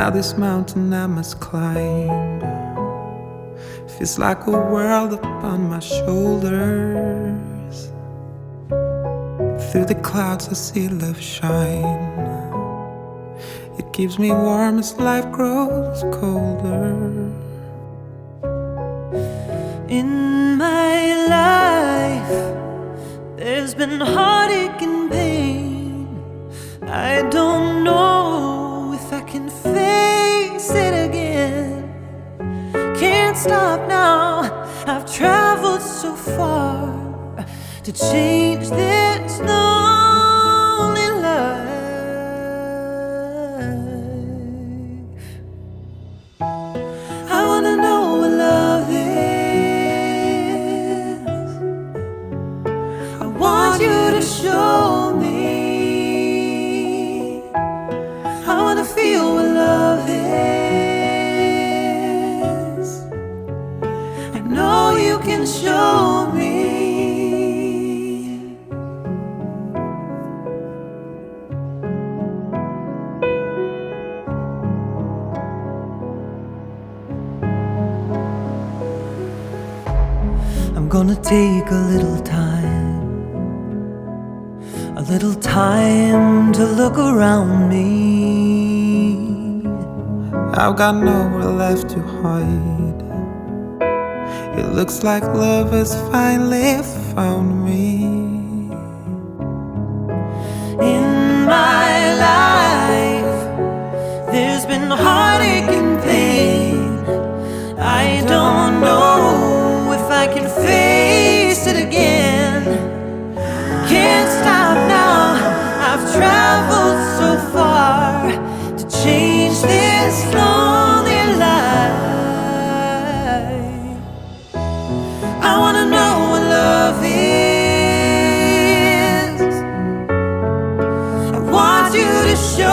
Now this mountain I must climb feels like a world upon my shoulders. Through the clouds I see love shine. It keeps me warm as life grows colder. In my life, there's been heartache and pain. I don't stop now. I've traveled so far to change this lonely life. Show me. I'm gonna take a little time, a little time to look around me. I've got nowhere left to hide. It looks like love has finally found me. In my life, there's been heartache 兄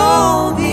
弟。